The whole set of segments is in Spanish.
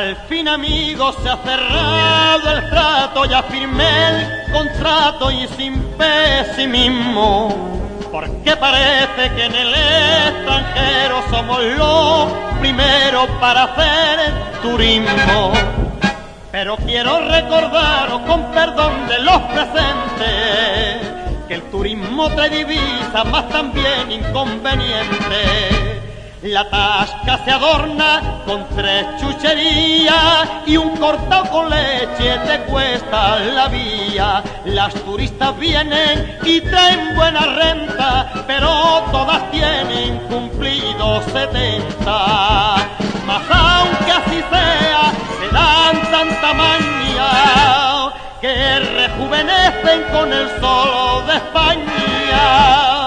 Al fin amigos se ha cerrado el trato, ya firmé el contrato y sin pesimismo. Porque parece que en el extranjero somos los primeros para hacer el turismo. Pero quiero recordaros con perdón de los presentes que el turismo trae divisas más también inconveniente. La tasca se adorna con tres chucherías y un cortado con leche te cuesta la vía. Las turistas vienen y traen buena renta, pero todas tienen cumplido 70. Que rejuvenecen con el sol de España.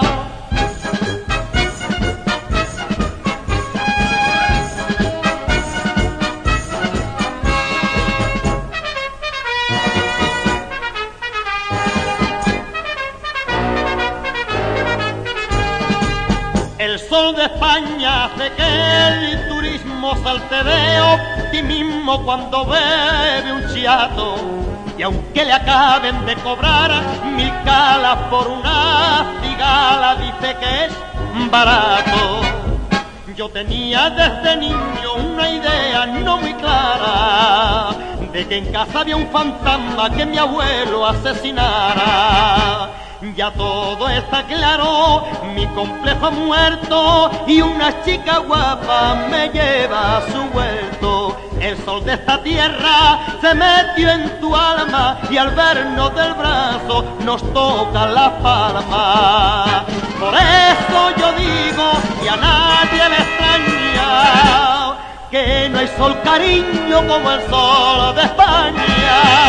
El sol de España hace que el turismo salte de optimismo cuando bebe un chiato. Y aunque le acaben de cobrar mil calas por una cigala, dice que es barato. Yo tenía desde niño una idea no muy clara de que en casa había un fantasma que mi abuelo asesinara. Ya todo está claro, mi complejo ha muerto y una chica guapa me lleva a su huerto. El sol de esta tierra se metió en tu alma y al vernos del brazo nos toca la palma. Por eso yo digo y a nadie le extraña que no hay sol cariño como el sol de España.